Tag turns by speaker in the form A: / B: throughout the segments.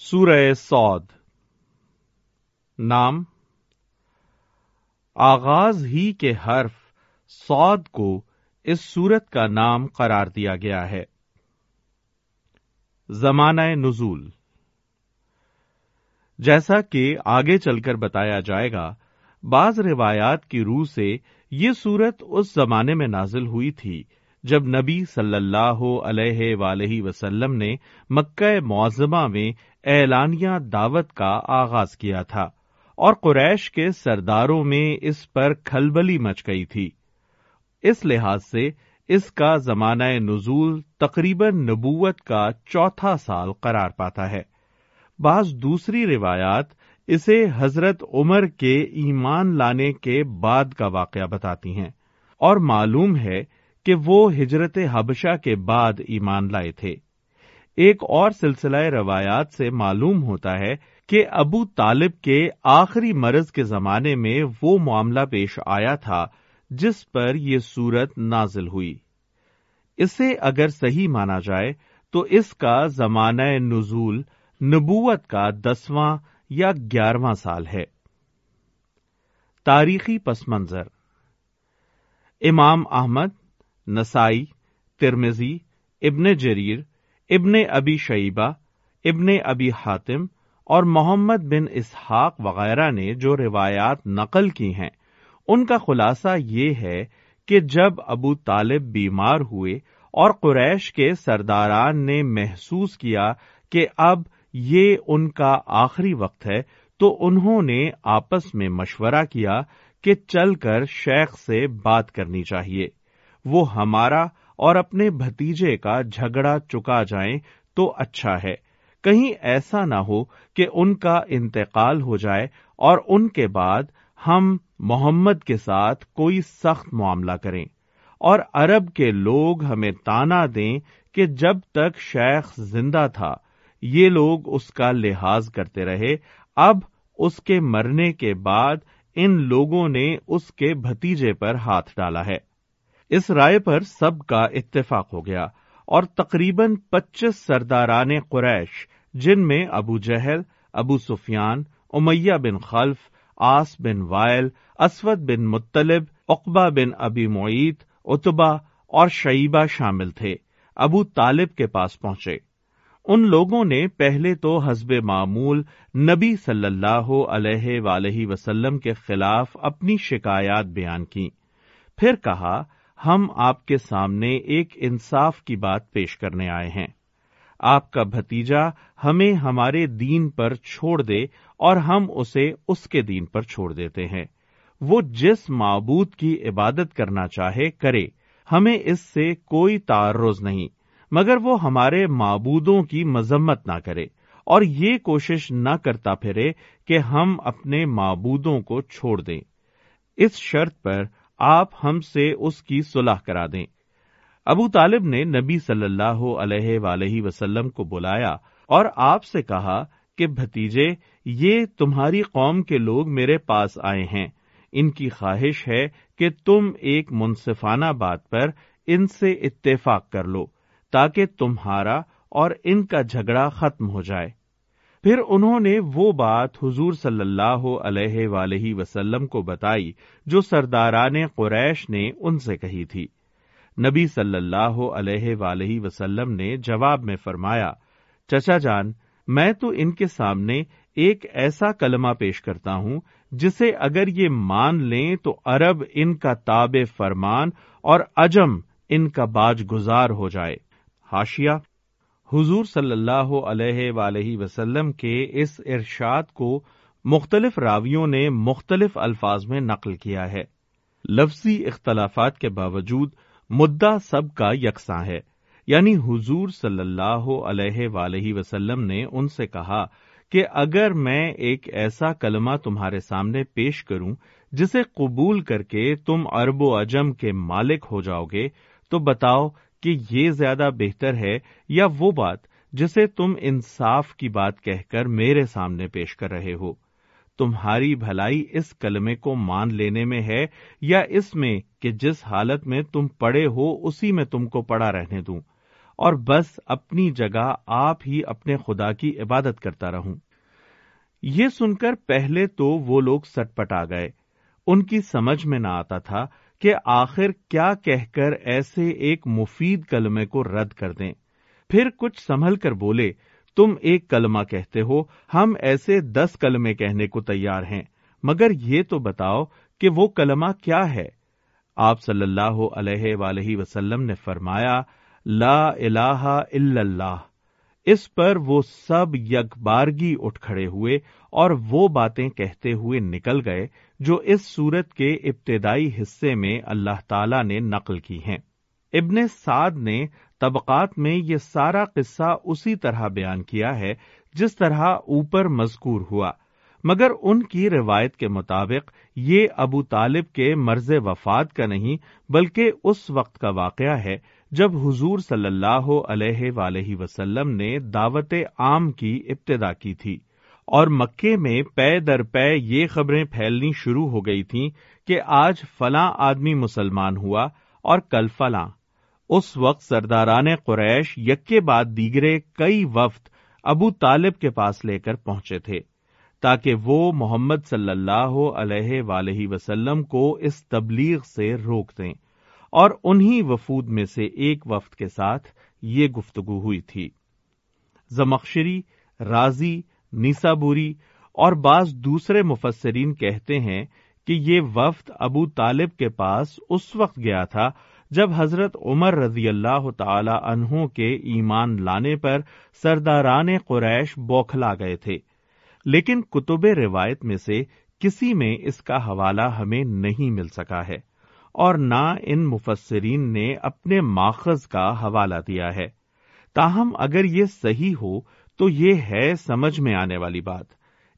A: سورہ سعود نام، آغاز ہی کے حرف سعود کو اس سورت کا نام قرار دیا گیا ہے۔ زمانہ نزول۔ جیسا کہ آگے چل کر بتایا جائے گا، بعض روایات کی روح سے یہ سورت اس زمانے میں نازل ہوئی تھی جب نبی صلی اللہ علیہ ولیہ وسلم نے مکہ معظمہ میں اعلانیہ دعوت کا آغاز کیا تھا اور قریش کے سرداروں میں اس پر کھلبلی مچ گئی تھی۔ اس لحاظ سے اس کا زمانہ نزول تقریباً نبوت کا چوتھا سال قرار پاتا ہے۔ بعض دوسری روایات اسے حضرت عمر کے ایمان لانے کے بعد کا واقعہ بتاتی ہیں اور معلوم ہے کہ وہ ہجرت حبشہ کے بعد ایمان لائے تھے۔ ایک اور سلسلہ روایات سے معلوم ہوتا ہے کہ ابو طالب کے آخری مرض کے زمانے میں وہ معاملہ پیش آیا تھا جس پر یہ صورت نازل ہوئی۔ اسے اگر صحیح مانا جائے تو اس کا زمانہ نزول نبوت کا دسواں یا گیارہواں سال ہے۔ تاریخی پس منظر۔ امام احمد، نسائی ترمزی ابن جریر ابن ابی شیبہ، ابن ابی حاتم اور محمد بن اسحاق وغیرہ نے جو روایات نقل کی ہیں، ان کا خلاصہ یہ ہے کہ جب ابو طالب بیمار ہوئے اور قریش کے سرداران نے محسوس کیا کہ اب یہ ان کا آخری وقت ہے، تو انہوں نے آپس میں مشورہ کیا کہ چل کر شیخ سے بات کرنی چاہیے۔ وہ ہمارا اور اپنے بھتیجے کا جھگڑا چکا جائیں تو اچھا ہے۔ کہیں ایسا نہ ہو کہ ان کا انتقال ہو جائے اور ان کے بعد ہم محمد کے ساتھ کوئی سخت معاملہ کریں۔ اور عرب کے لوگ ہمیں تانا دیں کہ جب تک شیخ زندہ تھا، یہ لوگ اس کا لحاظ کرتے رہے۔ اب اس کے مرنے کے بعد ان لوگوں نے اس کے بھتیجے پر ہاتھ ڈالا ہے۔ اس رائے پر سب کا اتفاق ہو گیا اور تقریباً پچیس سرداران قریش، جن میں ابو جہل، ابو سفیان، امیہ بن خلف آس بن وائل، اسود بن مطلب اقبا بن ابی معیت اتبا اور شعیبہ شامل تھے، ابو طالب کے پاس پہنچے۔ ان لوگوں نے پہلے تو حزب معمول نبی صلی اللہ علیہ ولیہ وسلم کے خلاف اپنی شکایات بیان کی پھر کہا ہم آپ کے سامنے ایک انصاف کی بات پیش کرنے آئے ہیں۔ آپ کا بھتیجا ہمیں ہمارے دین پر چھوڑ دے اور ہم اسے اس کے دین پر چھوڑ دیتے ہیں۔ وہ جس معبود کی عبادت کرنا چاہے کرے۔ ہمیں اس سے کوئی تعرض نہیں، مگر وہ ہمارے معبودوں کی مذمت نہ کرے اور یہ کوشش نہ کرتا پھرے کہ ہم اپنے معبودوں کو چھوڑ دیں۔ اس شرط پر آپ ہم سے اس کی صلح کرا دیں۔ ابو طالب نے نبی صلی اللہ علیہ ولیہ وسلم کو بلایا اور آپ سے کہا کہ، بھتیجے، یہ تمہاری قوم کے لوگ میرے پاس آئے ہیں۔ ان کی خواہش ہے کہ تم ایک منصفانہ بات پر ان سے اتفاق کر لو تاکہ تمہارا اور ان کا جھگڑا ختم ہو جائے۔ پھر انہوں نے وہ بات حضور صلی اللہ علیہ ولیہ وسلم کو بتائی جو سرداران قریش نے ان سے کہی تھی۔ نبی صلی اللہ علیہ ولیہ وسلم نے جواب میں فرمایا، چچا جان، میں تو ان کے سامنے ایک ایسا کلمہ پیش کرتا ہوں جسے اگر یہ مان لیں تو عرب ان کا تاب فرمان اور اجم ان کا باج گزار ہو جائے۔ ہاشیا حضور صلی اللہ علیہ ولیہ وسلم کے اس ارشاد کو مختلف راویوں نے مختلف الفاظ میں نقل کیا ہے۔ لفظی اختلافات کے باوجود مدعا سب کا یکساں ہے۔ یعنی حضور صلی اللہ علیہ ولیہ وسلم نے ان سے کہا کہ اگر میں ایک ایسا کلمہ تمہارے سامنے پیش کروں جسے قبول کر کے تم ارب و اجم کے مالک ہو جاؤ گے، تو بتاؤ کہ یہ زیادہ بہتر ہے یا وہ بات جسے تم انصاف کی بات کہہ کر میرے سامنے پیش کر رہے ہو۔ تمہاری بھلائی اس کلمے کو مان لینے میں ہے یا اس میں کہ جس حالت میں تم پڑے ہو اسی میں تم کو پڑا رہنے دوں۔ اور بس اپنی جگہ آپ ہی اپنے خدا کی عبادت کرتا رہوں۔ یہ سن کر پہلے تو وہ لوگ سٹ پٹ آ گئے۔ ان کی سمجھ میں نہ آتا تھا کہ آخر کیا کہہ کر ایسے ایک مفید کلمے کو رد کر دیں۔ پھر کچھ سنبھل کر بولے، تم ایک کلمہ کہتے ہو، ہم ایسے دس کلمے کہنے کو تیار ہیں، مگر یہ تو بتاؤ کہ وہ کلمہ کیا ہے۔ آپ صلی اللہ علیہ ولیہ وسلم نے فرمایا، لا الہ الا اللہ۔ اس پر وہ سب یک بارگی اٹھ کھڑے ہوئے اور وہ باتیں کہتے ہوئے نکل گئے جو اس سورت کے ابتدائی حصے میں اللہ تعالی نے نقل کی ہیں۔ ابن سعد نے طبقات میں یہ سارا قصہ اسی طرح بیان کیا ہے جس طرح اوپر مذکور ہوا، مگر ان کی روایت کے مطابق یہ ابو طالب کے مرض وفات کا نہیں بلکہ اس وقت کا واقعہ ہے جب حضور صلی اللہ علیہ ولیہ وسلم نے دعوت عام کی ابتدا کی تھی اور مکے میں پے در پے یہ خبریں پھیلنی شروع ہو گئی تھیں کہ آج فلاں آدمی مسلمان ہوا اور کل فلاں۔ اس وقت سرداران قریش یک کے بعد دیگرے کئی وفد ابو طالب کے پاس لے کر پہنچے تھے تاکہ وہ محمد صلی اللہ علیہ ولیہ وسلم کو اس تبلیغ سے روک دیں۔ اور انہی وفود میں سے ایک وفد کے ساتھ یہ گفتگو ہوئی تھی۔ زمخشری راضی نیسابوری اور بعض دوسرے مفسرین کہتے ہیں کہ یہ وفد ابو طالب کے پاس اس وقت گیا تھا جب حضرت عمر رضی اللہ تعالی عنہ کے ایمان لانے پر سرداران قریش بوکھلا گئے تھے۔ لیکن کتب روایت میں سے کسی میں اس کا حوالہ ہمیں نہیں مل سکا ہے۔ اور نہ ان مفسرین نے اپنے ماخذ کا حوالہ دیا ہے۔ تاہم اگر یہ صحیح ہو تو یہ ہے سمجھ میں آنے والی بات۔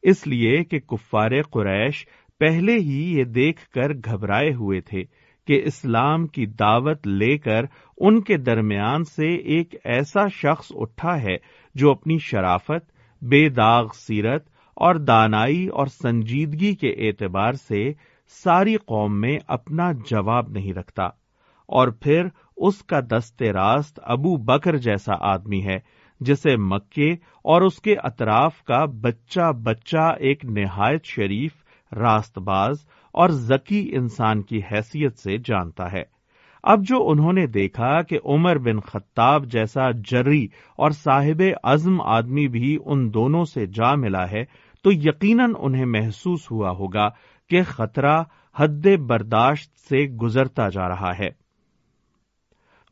A: اس لیے کہ کفار قریش پہلے ہی یہ دیکھ کر گھبرائے ہوئے تھے کہ اسلام کی دعوت لے کر ان کے درمیان سے ایک ایسا شخص اٹھا ہے جو اپنی شرافت، بے داغ سیرت اور دانائی اور سنجیدگی کے اعتبار سے ساری قوم میں اپنا جواب نہیں رکھتا اور پھر اس کا دست راست ابو بکر جیسا آدمی ہے جسے مکے اور اس کے اطراف کا بچہ بچہ ایک نہایت شریف راست باز اور ذکی انسان کی حیثیت سے جانتا ہے۔ اب جو انہوں نے دیکھا کہ عمر بن خطاب جیسا جری اور صاحب عزم آدمی بھی ان دونوں سے جا ملا ہے تو یقیناً انہیں محسوس ہوا ہوگا کہ خطرہ حد برداشت سے گزرتا جا رہا ہے۔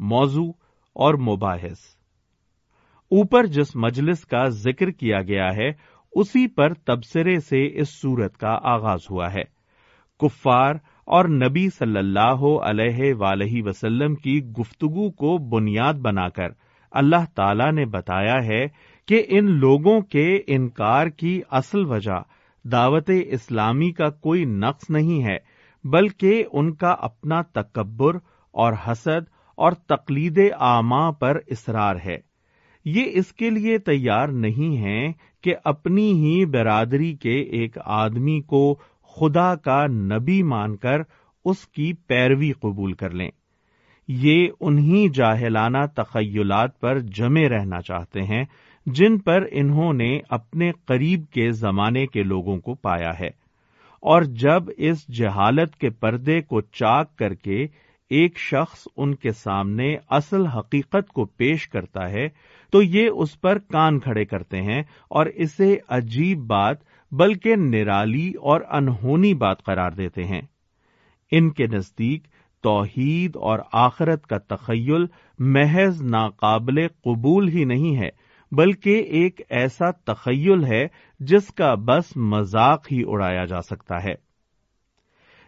A: موضوع اور مباحث۔ اوپر جس مجلس کا ذکر کیا گیا ہے، اسی پر تبصرے سے اس صورت کا آغاز ہوا ہے۔ کفار اور نبی صلی اللہ علیہ ولیہ وسلم کی گفتگو کو بنیاد بنا کر اللہ تعالی نے بتایا ہے کہ ان لوگوں کے انکار کی اصل وجہ دعوت اسلامی کا کوئی نقص نہیں ہے، بلکہ ان کا اپنا تکبر اور حسد اور تقلید آما پر اصرار ہے۔ یہ اس کے لیے تیار نہیں ہے کہ اپنی ہی برادری کے ایک آدمی کو خدا کا نبی مان کر اس کی پیروی قبول کر لیں۔ یہ انہی جاہلانہ تخیلات پر جمے رہنا چاہتے ہیں جن پر انہوں نے اپنے قریب کے زمانے کے لوگوں کو پایا ہے۔ اور جب اس جہالت کے پردے کو چاک کر کے ایک شخص ان کے سامنے اصل حقیقت کو پیش کرتا ہے، تو یہ اس پر کان کھڑے کرتے ہیں اور اسے عجیب بات بلکہ نرالی اور انہونی بات قرار دیتے ہیں۔ ان کے نزدیک توحید اور آخرت کا تخیل محض ناقابل قبول ہی نہیں ہے بلکہ ایک ایسا تخیل ہے جس کا بس مذاق ہی اڑایا جا سکتا ہے۔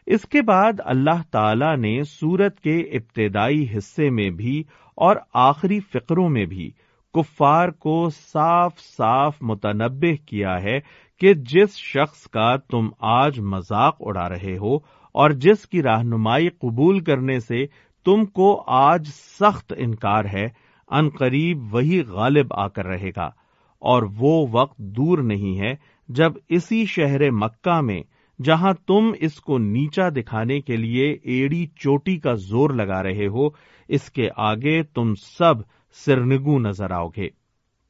A: اس کے بعد اللہ تعالی نے سورت کے ابتدائی حصے میں بھی اور آخری فکروں میں بھی کفار کو صاف صاف متنبع کیا ہے کہ جس شخص کا تم آج مذاق اڑا رہے ہو اور جس کی رہنمائی قبول کرنے سے تم کو آج سخت انکار ہے ان قریب وہی غالب آ کر رہے گا، اور وہ وقت دور نہیں ہے جب اسی شہر مکہ میں، جہاں تم اس کو نیچا دکھانے کے لیے ایڑی چوٹی کا زور لگا رہے ہو، اس کے آگے تم سب سرنگو نظر آؤ گے۔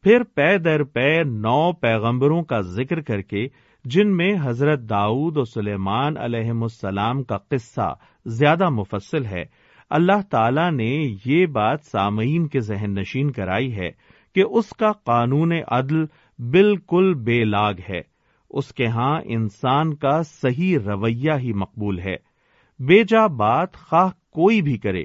A: پھر پے در پے نو پیغمبروں کا ذکر کر کے، جن میں حضرت داؤد و سلیمان علیہ السلام کا قصہ زیادہ مفصل ہے اللہ تعالی نے یہ بات سامعین کے ذہن نشین کرائی ہے کہ اس کا قانون عدل بالکل بے لاگ ہے۔ اس کے ہاں انسان کا صحیح رویہ ہی مقبول ہے۔ بے جا بات خواہ کوئی بھی کرے،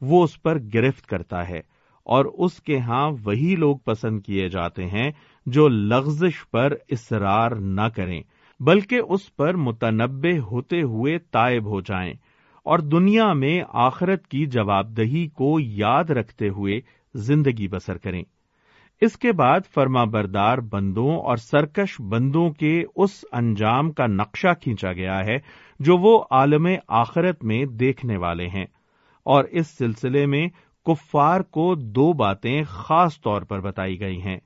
A: وہ اس پر گرفت کرتا ہے۔ اور اس کے ہاں وہی لوگ پسند کیے جاتے ہیں جو لغزش پر اصرار نہ کریں، بلکہ اس پر متنبع ہوتے ہوئے تائب ہو جائیں۔ اور دنیا میں آخرت کی جواب دہی کو یاد رکھتے ہوئے زندگی بسر کریں۔ اس کے بعد فرما بردار بندوں اور سرکش بندوں کے اس انجام کا نقشہ کھینچا گیا ہے جو وہ عالم آخرت میں دیکھنے والے ہیں۔ اور اس سلسلے میں کفار کو دو باتیں خاص طور پر بتائی گئی ہیں۔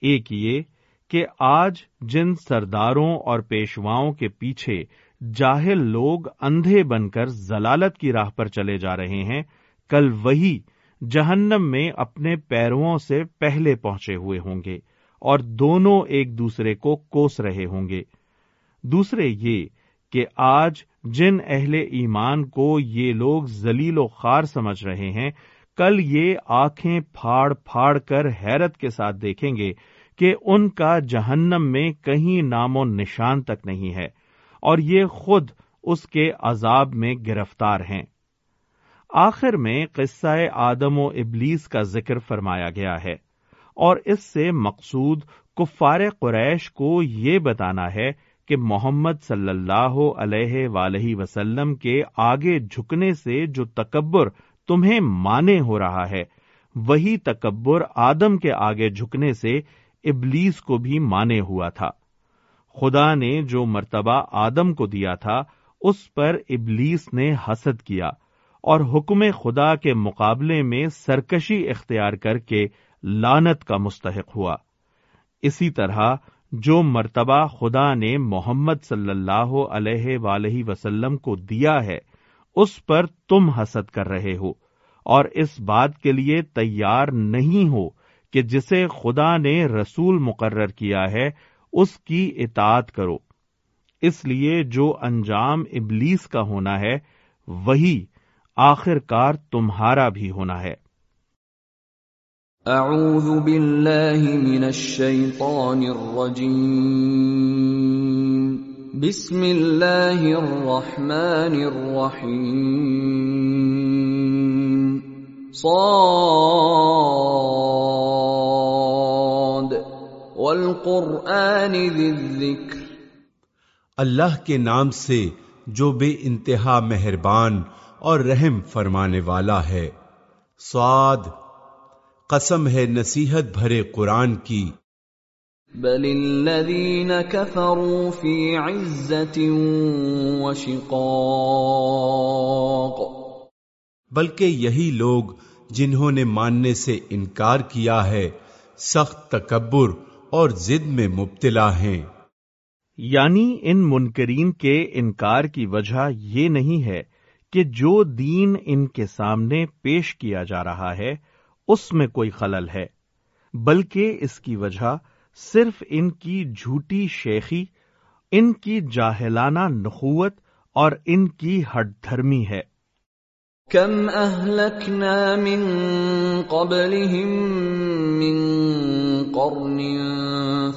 A: ایک یہ کہ آج جن سرداروں اور پیشواؤں کے پیچھے جاہل لوگ اندھے بن کر زلالت کی راہ پر چلے جا رہے ہیں، کل وہی جہنم میں اپنے پیروں سے پہلے پہنچے ہوئے ہوں گے اور دونوں ایک دوسرے کو کوس رہے ہوں گے۔ دوسرے یہ کہ آج جن اہل ایمان کو یہ لوگ ذلیل و خار سمجھ رہے ہیں، کل یہ آنکھیں پھاڑ پھاڑ کر حیرت کے ساتھ دیکھیں گے کہ ان کا جہنم میں کہیں نام و نشان تک نہیں ہے۔ اور یہ خود اس کے عذاب میں گرفتار ہیں۔ آخر میں قصہ آدم و ابلیس کا ذکر فرمایا گیا ہے اور اس سے مقصود کفار قریش کو یہ بتانا ہے کہ محمد صلی اللہ علیہ ولیہ وسلم کے آگے جھکنے سے جو تکبر تمہیں مانے ہو رہا ہے، وہی تکبر آدم کے آگے جھکنے سے ابلیس کو بھی مانے ہوا تھا۔ خدا نے جو مرتبہ آدم کو دیا تھا، اس پر ابلیس نے حسد کیا اور حکم خدا کے مقابلے میں سرکشی اختیار کر کے لانت کا مستحق ہوا۔ اسی طرح جو مرتبہ خدا نے محمد صلی اللہ علیہ ولیہ وسلم کو دیا ہے، اس پر تم حسد کر رہے ہو اور اس بات کے لیے تیار نہیں ہو کہ جسے خدا نے رسول مقرر کیا ہے اس کی اطاعت کرو۔ اس لیے جو انجام ابلیس کا ہونا ہے، وہی آخر کار تمہارا بھی ہونا ہے۔
B: اعوذ باللہ من الشیطان الرجیم۔ بسم اللہ الرحمن الرحیم۔ صاد والقرآن ذی الذکر۔
C: اللہ کے نام سے جو بے انتہا مہربان اور رحم فرمانے والا ہے۔ سعد قسم ہے نصیحت بھرے قرآن کی۔
B: بل الذین کفروا فی عزت وشقاق
C: بلکہ یہی لوگ جنہوں نے ماننے سے انکار کیا ہے سخت تکبر اور زد میں مبتلا ہیں۔
A: یعنی ان منکرین کے انکار کی وجہ یہ نہیں ہے کہ جو دین ان کے سامنے پیش کیا جا رہا ہے، اس میں کوئی خلل ہے، بلکہ اس کی وجہ صرف ان کی جھوٹی شیخی، ان کی جاہلانہ نخوت اور ان کی ہٹ دھرمی ہے۔
B: کم اہلکنا من قبلهم من قرن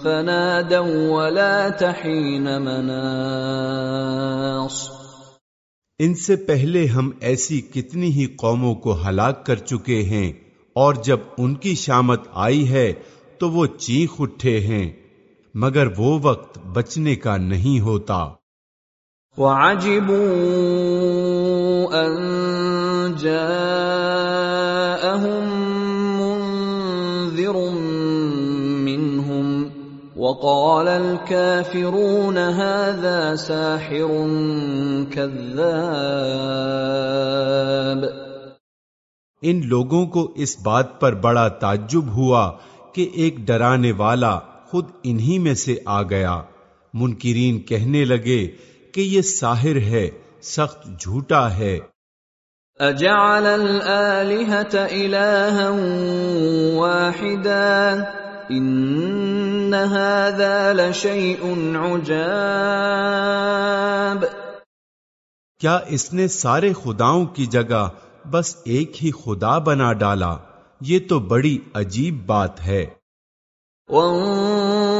B: فنادوا ولا تحین مناص۔
C: ان سے پہلے ہم ایسی کتنی ہی قوموں کو ہلاک کر چکے ہیں اور جب ان کی شامت آئی ہے تو وہ چیخ اٹھے ہیں مگر وہ وقت بچنے کا نہیں ہوتا۔
B: وعجبوا ان منذر وقال الكافرون هذا ساحر كذاب
C: ان لوگوں کو اس بات پر بڑا تعجب ہوا کہ ایک ڈرانے والا خود انہی میں سے آ گیا۔ منکرین کہنے لگے کہ یہ ساحر ہے، سخت جھوٹا ہے۔
B: اجعل الالهة الها واحدا ان هذا لشيء عجاب
C: کیا اس نے سارے خداؤں کی جگہ بس ایک ہی خدا بنا ڈالا؟ یہ تو بڑی عجیب بات ہے۔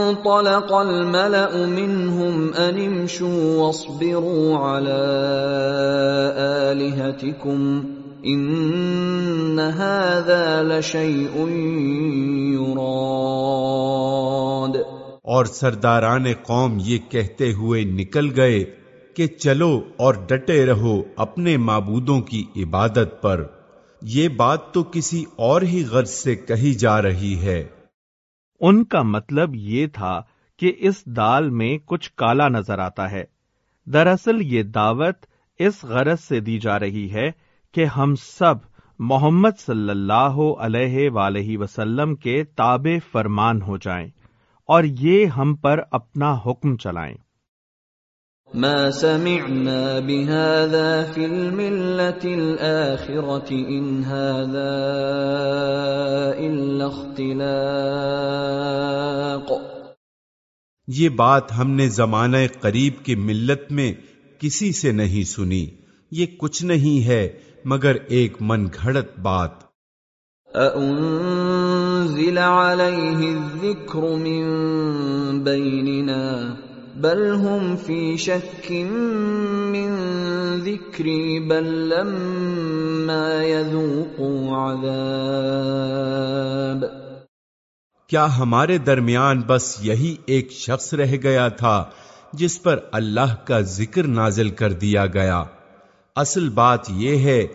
B: وانطلق الملأ منهم ان امشوا واصبروا على آلهتكم ان هذا لشيء يراد.
C: اور سرداران قوم یہ کہتے ہوئے نکل گئے کہ چلو اور ڈٹے رہو اپنے معبودوں کی عبادت پر۔ یہ بات تو کسی اور ہی غرض سے کہی جا رہی ہے۔
A: ان کا مطلب یہ تھا کہ اس دال میں کچھ کالا نظر آتا ہے۔ دراصل یہ دعوت اس غرض سے دی جا رہی ہے کہ ہم سب محمد صلی اللہ علیہ ولیہ وسلم کے تابع فرمان ہو جائیں اور یہ ہم پر اپنا حکم چلائیں۔
B: ما سمعنا بهذا في الملة الآخرة إن هذا إلا اختلاق۔
C: یہ بات ہم نے زمانہ قریب کی ملت میں کسی سے نہیں سنی۔ یہ کچھ نہیں ہے مگر ایک من گھڑت بات۔
B: أأنزل عليه الذكر من بيننا۔ بل هم في شك من ذكري بل لما يذوقوا عذاب
C: کیا ہمارے درمیان بس یہی ایک شخص رہ گیا تھا جس پر اللہ کا ذکر نازل کر دیا گیا؟ اصل بات یہ ہے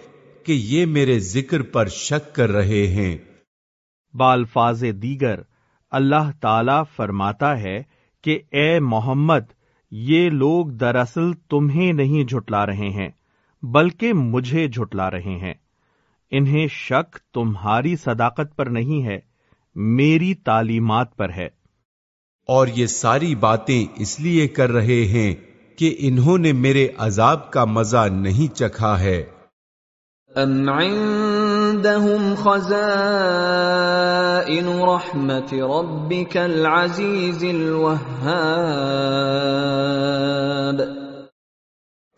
C: کہ یہ میرے ذکر پر شک کر رہے ہیں۔
A: بالفاظ دیگر اللہ تعالی فرماتا ہے کہ اے محمد یہ لوگ دراصل تمہیں نہیں جھٹلا رہے ہیں بلکہ مجھے جھٹلا رہے ہیں۔ انہیں شک تمہاری صداقت پر نہیں ہے میری تعلیمات پر ہے۔
C: اور یہ ساری باتیں اس لیے کر رہے ہیں کہ انہوں نے میرے عذاب کا مزہ نہیں چکھا ہے۔
B: ام عندهم خزائن رحمت ربك العزيز الوهاب۔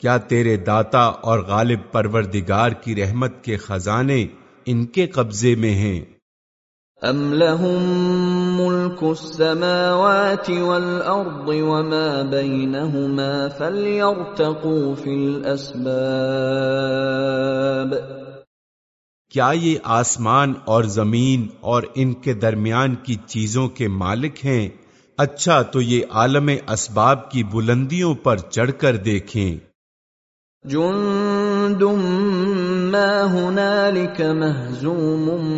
C: کیا تیرے داتا اور غالب پروردگار کی رحمت کے خزانے ان کے قبضے میں ہیں؟
B: ام لهم ملك السماوات والارض وما بينهما فليرتقوا في الاسباب
C: کیا یہ آسمان اور زمین اور ان کے درمیان کی چیزوں کے مالک ہیں؟ اچھا تو یہ عالم اسباب کی بلندیوں پر چڑھ کر دیکھیں۔
B: جند ما هنالك مهزوم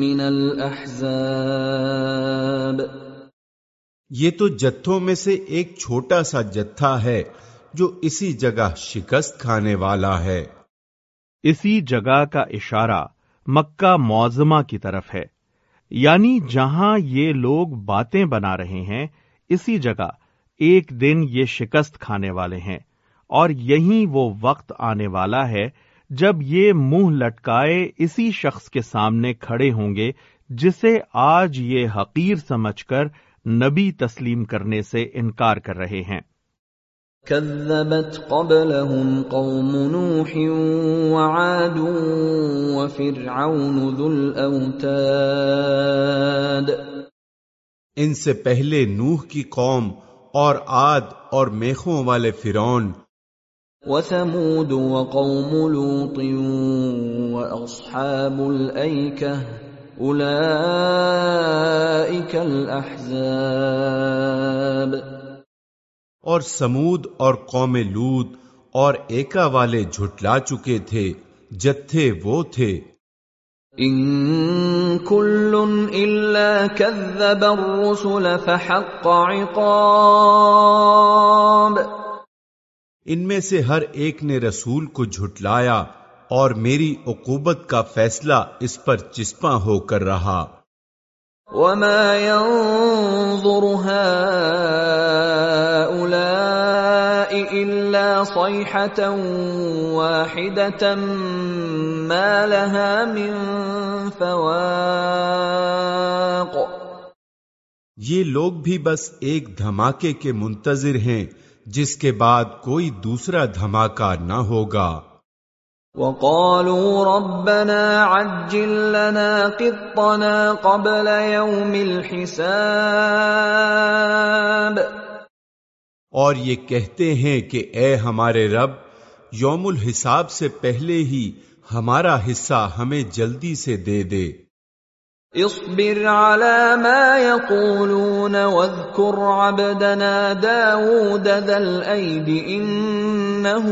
B: من الاحزاب
C: یہ تو جتھوں میں سے ایک چھوٹا سا جتھا ہے جو اسی جگہ شکست کھانے والا ہے۔
A: اسی جگہ کا اشارہ مکہ معظمہ کی طرف ہے۔ یعنی جہاں یہ لوگ باتیں بنا رہے ہیں، اسی جگہ ایک دن یہ شکست کھانے والے ہیں۔ اور یہیں وہ وقت آنے والا ہے جب یہ منہ لٹکائے اسی شخص کے سامنے کھڑے ہوں گے، جسے آج یہ حقیر سمجھ کر نبی تسلیم کرنے سے انکار کر رہے ہیں۔
B: كذبت قبلهم قوم نوح وعاد وفرعون ذو الاوتاد
C: ان سے پہلے نوح کی قوم اور عاد اور میخوں والے فرعون
B: وثمود وقوم لوط واصحاب الايكه اولئك الاحزاب
C: اور سمود اور قوم لود اور ایکا والے جھٹلا چکے تھے جتھے وہ تھے۔
B: ان كل الا كذب الرسل فحق عقاب۔
C: ان میں سے ہر ایک نے رسول کو جھٹلایا اور میری عقوبت کا فیصلہ اس پر چسپاں ہو کر رہا۔
B: وما ينظر هؤلاء الا صيحة واحدة ما لها من فواق
C: یہ لوگ بھی بس ایک دھماکے کے منتظر ہیں جس کے بعد کوئی دوسرا دھماکہ نہ ہوگا۔
B: وقالوا ربنا عجل لنا قطنا قبل يوم الحساب۔
C: اور یہ کہتے ہیں کہ اے ہمارے رب یوم الحساب سے پہلے ہی ہمارا حصہ ہمیں جلدی سے دے دے۔
B: اصبر على ما يقولون واذكر عبدنا داود ذا الأيد إنه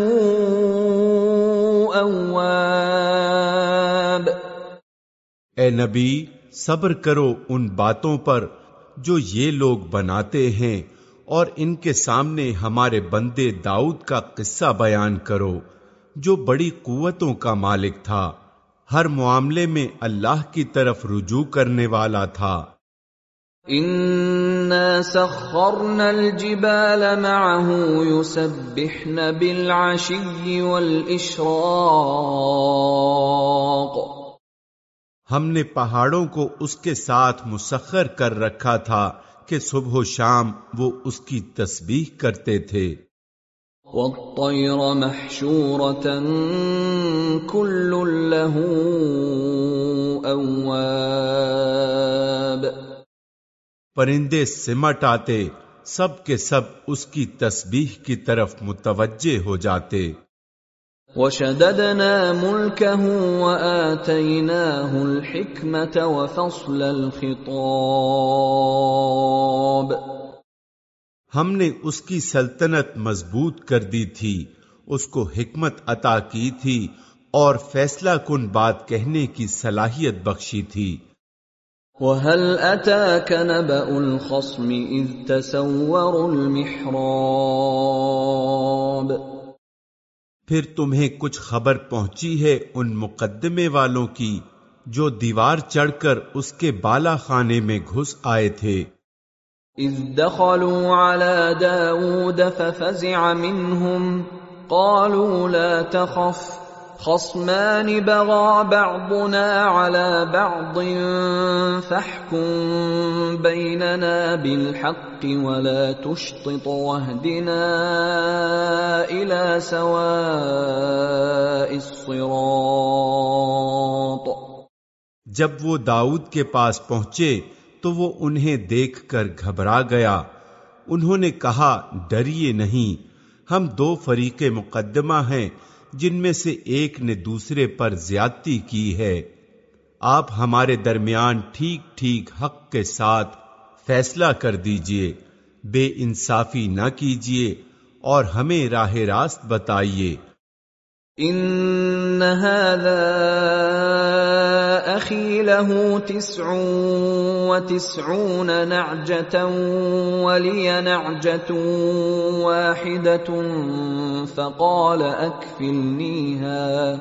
B: أواب.
C: اے نبی، صبر کرو ان باتوں پر جو یہ لوگ بناتے ہیں اور ان کے سامنے ہمارے بندے داؤد کا قصہ بیان کرو، جو بڑی قوتوں کا مالک تھا، ہر معاملے میں اللہ کی طرف رجوع کرنے والا تھا۔
B: إنا سخرنا الجبال معه يسبحن بالعشي والإشراق
C: ہم نے پہاڑوں کو اس کے ساتھ مسخر کر رکھا تھا کہ صبح و شام وہ اس کی تسبیح کرتے تھے۔
B: والطير محشورة كل له أواب
C: پرندے سمٹ آتے سب کے سب اس کی تسبیح کی طرف متوجہ ہو جاتے۔
B: وشددنا ملكه وآتيناه الحكمة وفصل الخطاب۔
C: ہم نے اس کی سلطنت مضبوط کر دی تھی اس کو حکمت عطا کی تھی اور فیصلہ کن بات کہنے کی صلاحیت بخشی تھی۔
B: وهل أتاك نبأ الخصم إذ تسوروا المحراب؟
C: پھر تمہیں کچھ خبر پہنچی ہے ان مقدمے والوں کی جو دیوار چڑھ کر اس کے بالا خانے میں گھس آئے تھے۔
B: إذ دخلوا على داود ففزع منهم قالوا لا تخف۔ خصمان بغى بعضنا على بعض فاحكم بيننا بالحق ولا تشطط واهدنا إلى سواء الصراط.
C: جب وہ داؤد کے پاس پہنچے تو وہ انہیں دیکھ کر گھبرا گیا۔ انہوں نے کہا، ڈریے نہیں، ہم دو فریق مقدمہ ہیں جن میں سے ایک نے دوسرے پر زیادتی کی ہے۔ آپ ہمارے درمیان ٹھیک ٹھیک حق کے ساتھ فیصلہ کر دیجیے، بے انصافی نہ کیجیے اور ہمیں راہ راست بتائیے۔
B: ان هذا اخي له تسع وتسعون نعجة ولي نعجة واحدة فقال اكفلنيها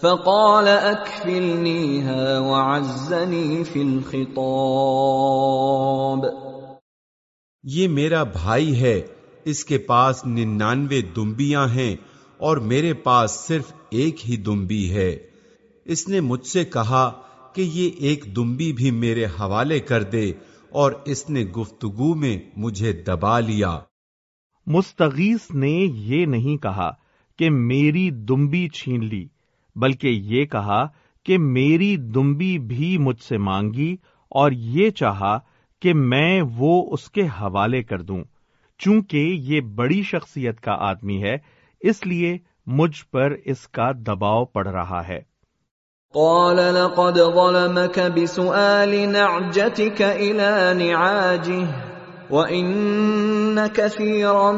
B: فقال اكفلنيها وعزني في الخطاب۔
C: یہ میرا بھائی ہے، اس کے پاس ننانوے دمبیاں ہیں اور میرے پاس صرف ایک ہی دمبی ہے۔ اس نے مجھ سے کہا کہ یہ ایک دمبی بھی میرے حوالے کر دے اور اس نے گفتگو میں مجھے دبا لیا۔
A: مستغیث نے یہ نہیں کہا کہ میری دمبی چھین لی، بلکہ یہ کہا کہ میری دمبی بھی مجھ سے مانگی اور یہ چاہا کہ میں وہ اس کے حوالے کر دوں۔ چونکہ یہ بڑی شخصیت کا آدمی ہے اس لیے مجھ پر اس کا دباؤ پڑ رہا ہے۔
B: قال لقد ظلمك بسؤال نعجتك إلى نعاجه وإن كثيرا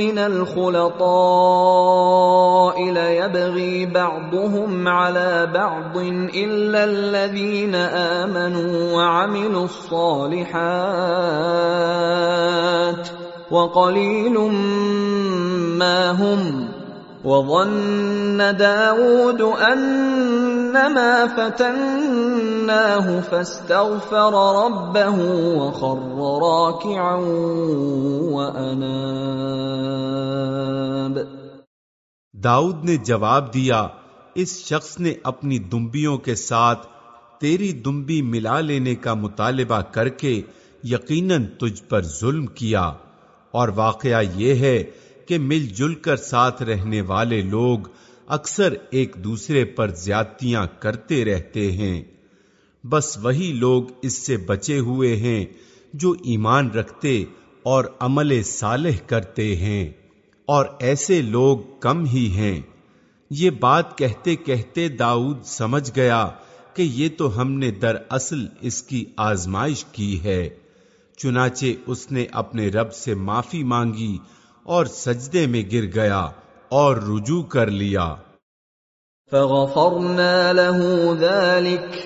B: من الخلطاء ليبغي بعضهم على بعض إلا الذين آمنوا وعملوا الصالحات وقليل ما هم وظن داود أنما فتناه فاستغفر ربه وخر راكعا وأناب.
C: داؤد نے جواب دیا، اس شخص نے اپنی دمبیوں کے ساتھ تیری دمبی ملا لینے کا مطالبہ کر کے یقیناً تجھ پر ظلم کیا۔ اور واقعہ یہ ہے کہ مل جل کر ساتھ رہنے والے لوگ اکثر ایک دوسرے پر زیادتیاں کرتے رہتے ہیں۔ بس وہی لوگ اس سے بچے ہوئے ہیں جو ایمان رکھتے اور عمل صالح کرتے ہیں، اور ایسے لوگ کم ہی ہیں۔ یہ بات کہتے کہتے داؤد سمجھ گیا کہ یہ تو ہم نے در اصل اس کی آزمائش کی ہے۔ چنانچہ اس نے اپنے رب سے معافی مانگی اور سجدے میں گر گیا اور رجوع کر لیا۔
B: فغفرنا له ذلك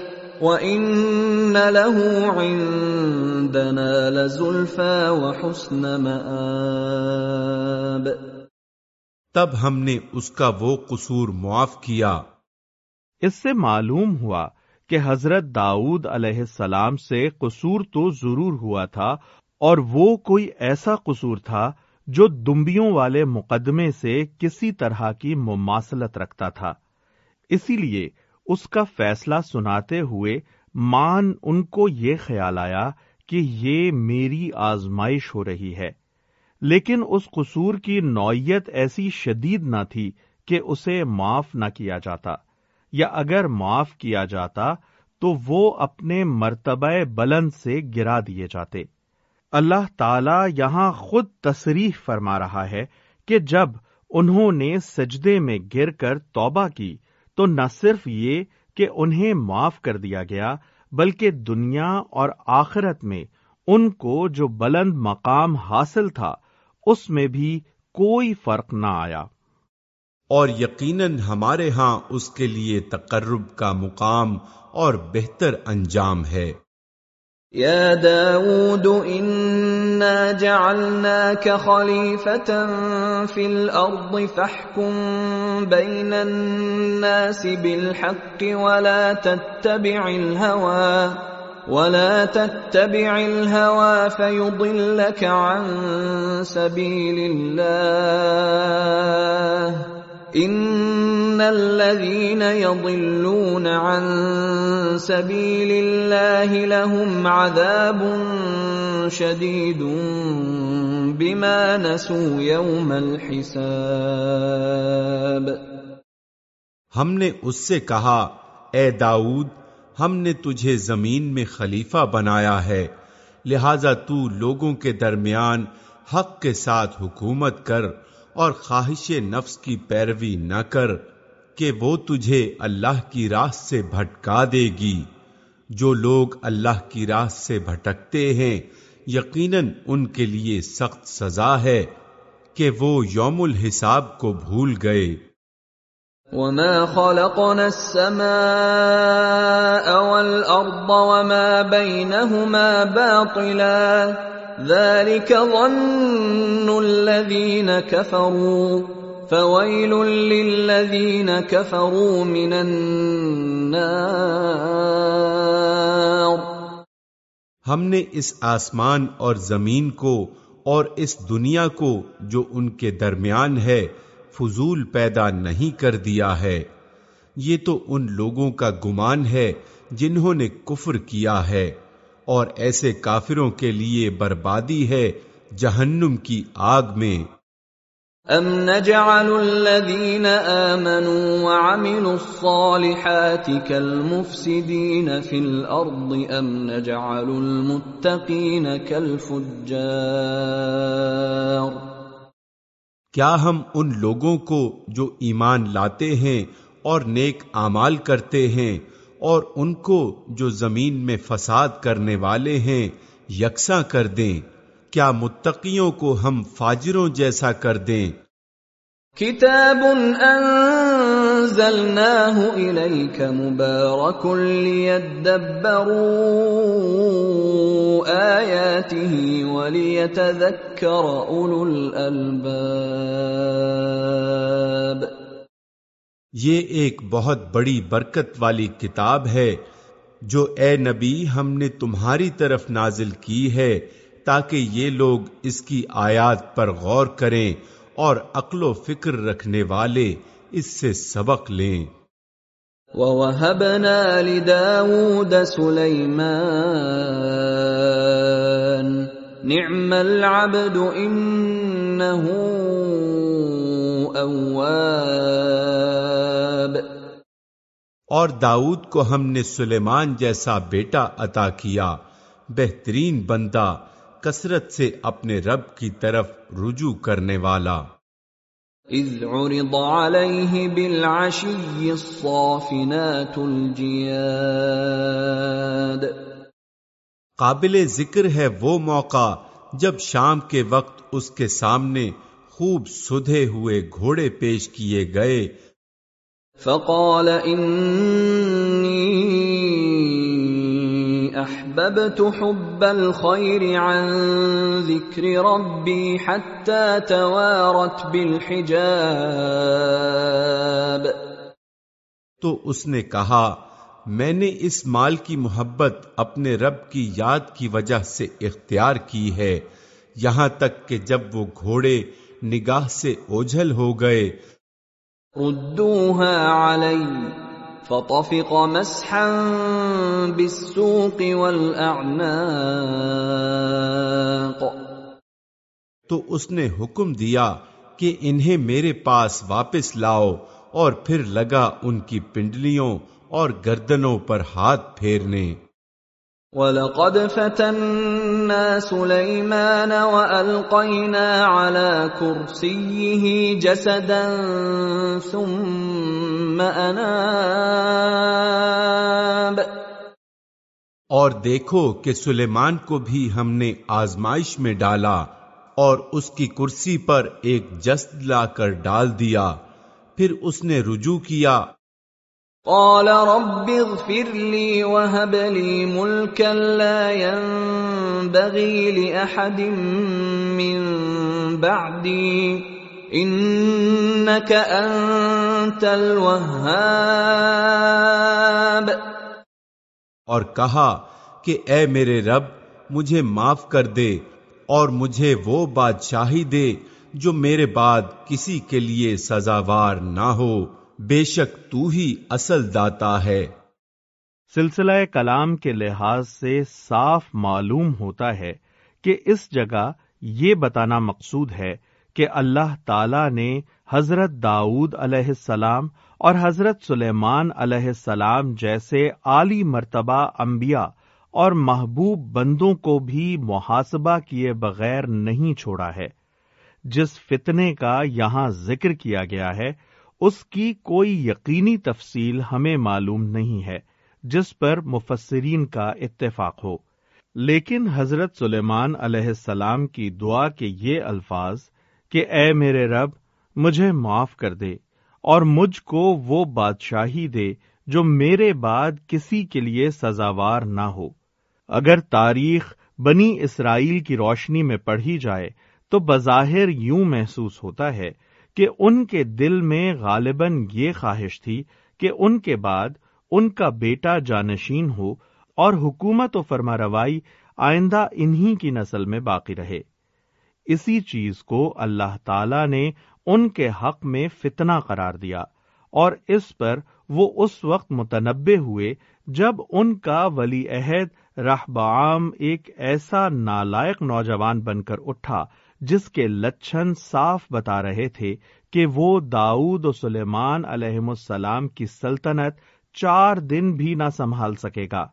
B: وَإِنَّ لَهُ عِندَنَا لَزُلْفَى وَحُسْنَ مَآبٍ۔
C: تب ہم نے اس کا وہ قصور معاف کیا۔
A: اس سے معلوم ہوا کہ حضرت داؤد علیہ السلام سے قصور تو ضرور ہوا تھا اور وہ کوئی ایسا قصور تھا جو دمبیوں والے مقدمے سے کسی طرح کی مماثلت رکھتا تھا۔ اسی لیے اس کا فیصلہ سناتے ہوئے مان ان کو یہ خیال آیا کہ یہ میری آزمائش ہو رہی ہے۔ لیکن اس قصور کی نوعیت ایسی شدید نہ تھی کہ اسے معاف نہ کیا جاتا۔ یا اگر معاف کیا جاتا تو وہ اپنے مرتبہ بلند سے گرا دیے جاتے۔ اللہ تعالی یہاں خود تصریح فرما رہا ہے کہ جب انہوں نے سجدے میں گر کر توبہ کی تو نہ صرف یہ کہ انہیں معاف کر دیا گیا بلکہ دنیا اور آخرت میں ان کو جو بلند مقام حاصل تھا اس میں بھی کوئی فرق نہ آیا۔
C: اور یقیناً ہمارے ہاں اس کے لیے تقرب کا مقام اور بہتر انجام ہے۔
B: يا داود إنا جعلناك خليفة في الأرض فاحكم بين الناس بالحق ولا تتبع الهوى ولا تتبع الهوى فيضلك عن سبيل الله ان الذين يضلون عن سبيل الله لهم عذاب شديد بما نسوا يوم الحساب
C: ہم نے اس سے کہا، اے داؤد، ہم نے تجھے زمین میں خلیفہ بنایا ہے، لہذا تو لوگوں کے درمیان حق کے ساتھ حکومت کر اور خواہش نفس کی پیروی نہ کر کہ وہ تجھے اللہ کی راہ سے بھٹکا دے گی۔ جو لوگ اللہ کی راہ سے بھٹکتے ہیں، یقیناً ان کے لیے سخت سزا ہے کہ وہ یوم الحساب کو بھول گئے۔
B: وما خلقنا السماء والأرض وما بينهما باطلا۔ ذلك ظن الذين كفروا. فويل للذين كفروا من النار.
C: ہم نے اس آسمان اور زمین کو اور اس دنیا کو جو ان کے درمیان ہے، فضول پیدا نہیں کر دیا ہے۔ یہ تو ان لوگوں کا گمان ہے جنہوں نے کفر کیا ہے۔ اور ایسے کافروں کے لیے بربادی ہے جہنم کی آگ میں۔
B: ام نجعل الذين آمنوا وعملوا الصالحات كالمفسدين في الارض ام نجعل المتقين كالفجار۔
C: کیا ہم ان لوگوں کو جو ایمان لاتے ہیں اور نیک اعمال کرتے ہیں اور ان کو جو زمین میں فساد کرنے والے ہیں، یکساں کر دیں۔ کیا متقیوں کو ہم فاجروں جیسا کر دیں؟
B: کتاب انزلناه الیک مبارک لیدبروا آیاته ولیتذکر اولو الالباب۔
C: یہ ایک بہت بڑی برکت والی کتاب ہے جو اے نبی ہم نے تمہاری طرف نازل کی ہے تاکہ یہ لوگ اس کی آیات پر غور کریں اور عقل و فکر رکھنے والے اس سے سبق لیں۔
B: وَوَهَبْنَا لِدَاوُودَ سُلَيْمَانَ نِعْمَ الْعَبْدُ إِنَّهُ أَوَّابٌ
C: اور داؤد کو ہم نے سلیمان جیسا بیٹا عطا کیا بہترین بندہ کثرت سے اپنے رب کی طرف رجوع کرنے والا۔
B: اذ عرض عليه بالعشي الصافنات الجياد
C: قابل ذکر ہے وہ موقع جب شام کے وقت اس کے سامنے خوب سدھے ہوئے گھوڑے پیش کیے گئے
B: فقال اني احببت حب الخير عن ذكر ربي حتى توارت بالحجاب.
C: تو اس نے کہا، میں نے اس مال کی محبت اپنے رب کی یاد کی وجہ سے اختیار کی ہے، یہاں تک کہ جب وہ گھوڑے نگاہ سے اوجھل ہو گئے
B: ردوها علي فطفق مسحا بالسوق والاعناق
C: تو اس نے حکم دیا کہ انہیں میرے پاس واپس لاؤ اور پھر لگا ان کی پنڈلیوں اور گردنوں پر ہاتھ پھیرنے۔
B: وَلَقَدْ فَتَنَّا سُلَيْمَانَ وَأَلْقَيْنَا عَلَى كُرْسِيِّهِ جَسَدًا ثُمَّ أَنَابَ
C: اور دیکھو کہ سلیمان کو بھی ہم نے آزمائش میں ڈالا اور اس کی کرسی پر ایک جسد لا کر ڈال دیا، پھر اس نے رجوع کیا
B: قال رب اغفر لي وهب لي ملكا لا ينبغي لأحد من بعدي. إنك أنت الوهاب.
C: اور کہا کہ اے میرے رب، مجھے معاف کر دے اور مجھے وہ بادشاہی دے جو میرے بعد کسی کے لیے سزاوار نہ ہو۔ بے شک تو ہی اصل داتا ہے۔
A: سلسلہ کلام کے لحاظ سے صاف معلوم ہوتا ہے کہ اس جگہ یہ بتانا مقصود ہے کہ اللہ تعالی نے حضرت داؤد علیہ السلام اور حضرت سلیمان علیہ السلام جیسے عالی مرتبہ انبیاء اور محبوب بندوں کو بھی محاسبہ کیے بغیر نہیں چھوڑا ہے۔ جس فتنے کا یہاں ذکر کیا گیا ہے اس کی کوئی یقینی تفصیل ہمیں معلوم نہیں ہے، جس پر مفسرین کا اتفاق ہو۔ لیکن حضرت سلیمان علیہ السلام کی دعا کے یہ الفاظ کہ اے میرے رب، مجھے معاف کر دے اور مجھ کو وہ بادشاہی دے جو میرے بعد کسی کے لیے سزاوار نہ ہو۔ اگر تاریخ بنی اسرائیل کی روشنی میں پڑھی جائے تو بظاہر یوں محسوس ہوتا ہے کہ ان کے دل میں غالباً یہ خواہش تھی کہ ان کے بعد ان کا بیٹا جانشین ہو اور حکومت و فرما روائی آئندہ انہی کی نسل میں باقی رہے۔ اسی چیز کو اللہ تعالی نے ان کے حق میں فتنہ قرار دیا اور اس پر وہ اس وقت متنبع ہوئے جب ان کا ولی عہد رہبعام ایک ایسا نالائق نوجوان بن کر اٹھا جس کے لچھن صاف بتا رہے تھے کہ وہ داؤد و سلیمان علیہ السلام کی سلطنت چار دن بھی نہ سنبھال سکے گا۔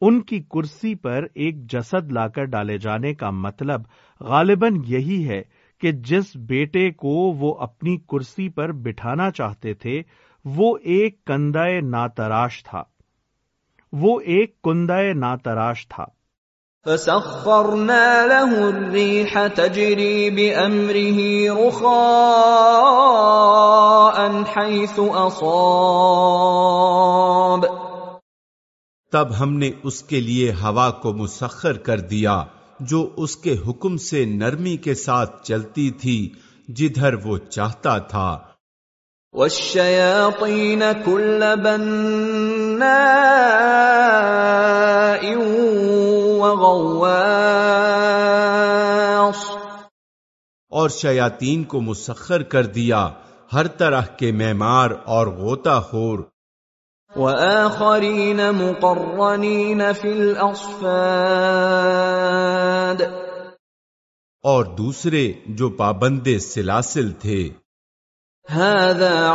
A: ان کی کرسی پر ایک جسد لا کر ڈالے جانے کا مطلب غالباً یہی ہے کہ جس بیٹے کو وہ اپنی کرسی پر بٹھانا چاہتے تھے، وہ ایک کندائے ناتراش تھا۔ وہ ایک کندائے ناتراش تھا۔
B: فسخرنا له الريح تجري بأمره رخاء حيث أصاب.
C: تب ہم نے اس کے لیے ہوا کو مسخر کر دیا جو اس کے حکم سے نرمی کے ساتھ چلتی تھی جدھر وہ چاہتا تھا۔
B: والشياطين كل بناء وغواص۔
C: اور شیاتین کو مسخر کر دیا ہر طرح کے میمار اور غوطہ خور۔
B: وآخرین مقرنین فی الاصفاد
C: اور دوسرے جو پابند سلاسل تھے۔
B: هذا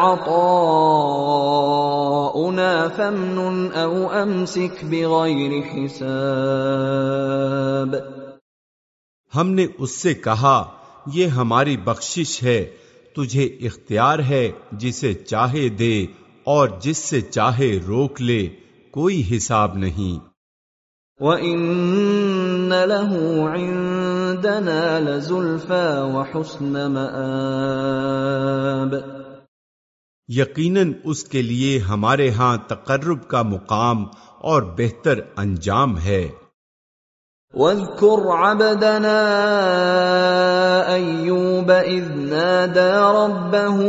B: عطاؤنا فمن او امسك بغیر حساب۔
C: ہم نے اس سے کہا یہ ہماری بخشش ہے تجھے اختیار ہے جسے چاہے دے اور جس سے چاہے روک لے کوئی حساب نہیں۔
B: وَإِنَّ لَهُ عِندَنَا لَزُلْفَى وَحُسْنَ مَآبٍ۔
C: یقیناً اس کے لیے ہمارے ہاں تقرب کا مقام اور بہتر انجام ہے۔
B: وَاذْكُرْ عَبْدَنَا أَيُّوبَ إِذْ نَادَى رَبَّهُ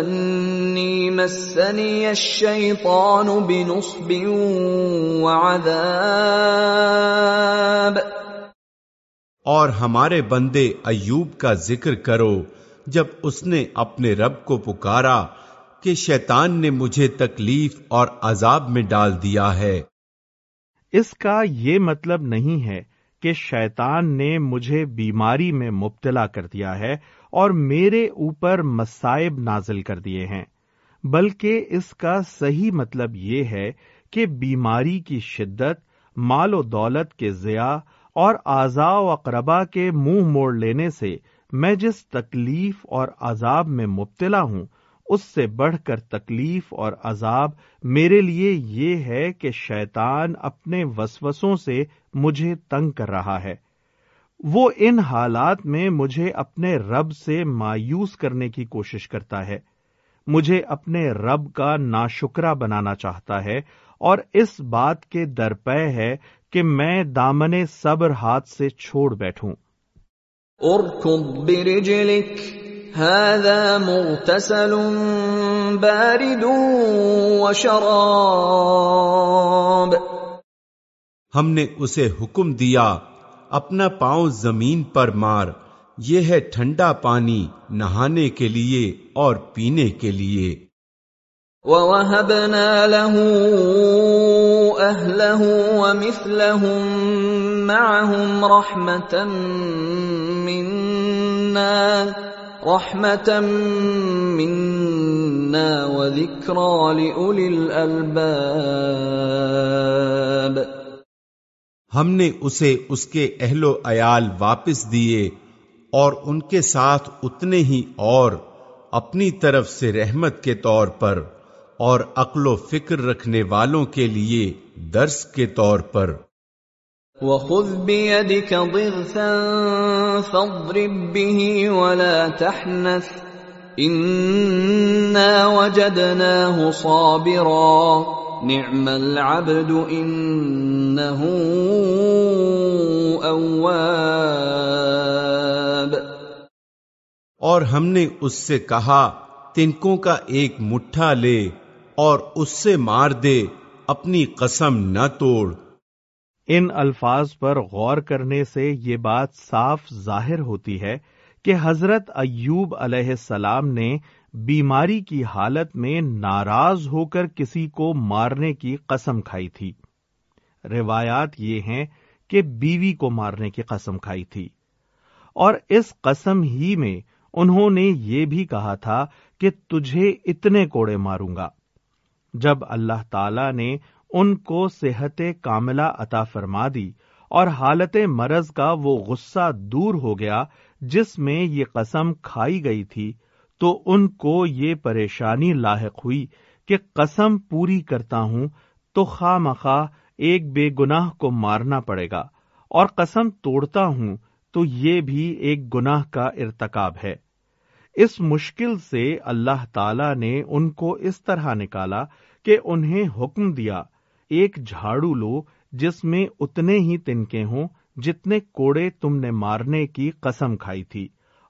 B: أَنِّي مَسَّنِيَ الشَّيْطَانُ بِنُصْبٍ وَعَذَابٍ۔
C: اور ہمارے بندے ایوب کا ذکر کرو جب اس نے اپنے رب کو پکارا کہ شیطان نے مجھے تکلیف اور عذاب میں ڈال دیا ہے۔
A: اس کا یہ مطلب نہیں ہے کہ شیطان نے مجھے بیماری میں مبتلا کر دیا ہے اور میرے اوپر مصائب نازل کر دیے ہیں، بلکہ اس کا صحیح مطلب یہ ہے کہ بیماری کی شدت، مال و دولت کے ضیاع اور اعضاء و اقربا کے منہ موڑ لینے سے میں جس تکلیف اور عذاب میں مبتلا ہوں، اس سے بڑھ کر تکلیف اور عذاب میرے لیے یہ ہے کہ شیطان اپنے وسوسوں سے مجھے تنگ کر رہا ہے۔ وہ ان حالات میں مجھے اپنے رب سے مایوس کرنے کی کوشش کرتا ہے۔ مجھے اپنے رب کا ناشکرا بنانا چاہتا ہے اور اس بات کے درپے ہے کہ میں دامن صبر ہاتھ سے چھوڑ بیٹھوں۔
B: اركض برجلك هذا مغتسل بارد وشراب.
C: ہم نے اسے حکم دیا اپنا پاؤں زمین پر مار یہ ہے ٹھنڈا پانی نہانے کے لیے اور پینے کے لیے۔
B: وَوَهَبْنَا لَهُ أَهْلَهُ وَمِثْلَهُم مَّعَهُمْ رَحْمَةً مِّنَّا رَحْمَةً مِّنَّا وَذِكْرَى لِأُولِي الْأَلْبَابِ
C: ہم نے اسے اس کے اہل و عیال واپس دیے اور ان کے ساتھ اتنے ہی اور اپنی طرف سے رحمت کے طور پر اور عقل و فکر رکھنے والوں کے لیے درس کے طور پر۔
B: وَخُذْ بِيَدِكَ ضِغْثًا فَاضْرِب بِّهِ وَلَا تَحْنَثْ. إِنَّا وَجَدْنَاهُ صَابِرًا. نِعْمَ الْعَبْدُ إِنَّهُ أَوَّابٌ.
C: اور ہم نے اس سے کہا، تنکوں کا ایک مٹھا لے اور اس سے مار دے، اپنی قسم نہ توڑ۔
A: ان الفاظ پر غور کرنے سے یہ بات صاف ظاہر ہوتی ہے کہ حضرت ایوب علیہ السلام نے بیماری کی حالت میں ناراض ہو کر کسی کو مارنے کی قسم کھائی تھی۔ روایات یہ ہیں کہ بیوی کو مارنے کی قسم کھائی تھی۔ اور اس قسم ہی میں انہوں نے یہ بھی کہا تھا کہ تجھے اتنے کوڑے ماروں گا۔ جب اللہ تعالی نے ان کو صحت کاملہ عطا فرما دی اور حالت مرض کا وہ غصہ دور ہو گیا جس میں یہ قسم کھائی گئی تھی تو ان کو یہ پریشانی لاحق ہوئی کہ قسم پوری کرتا ہوں تو خواہ مخواہ ایک بے گناہ کو مارنا پڑے گا اور قسم توڑتا ہوں تو یہ بھی ایک گناہ کا ارتکاب ہے۔ اس مشکل سے اللہ تعالی نے ان کو اس طرح نکالا کہ انہیں حکم دیا ایک جھاڑو لو جس میں اتنے ہی تنکے ہوں جتنے کوڑے تم نے مارنے کی قسم کھائی تھی،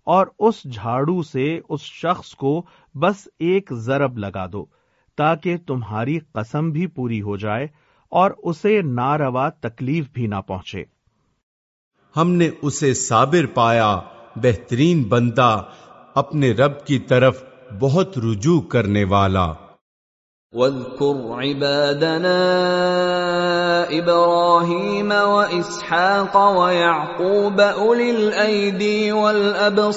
A: اور اس جھاڑو سے اس شخص کو بس ایک ضرب لگا دو تاکہ تمہاری قسم بھی پوری ہو جائے اور اسے ناروا تکلیف بھی نہ پہنچے۔
C: ہم نے اسے صابر پایا، بہترین بندہ، اپنے رب کی طرف بہت رجوع کرنے والا۔
B: واذكر عبادنا ابراهيم واسحاق ويعقوب اولي الايدي والابصار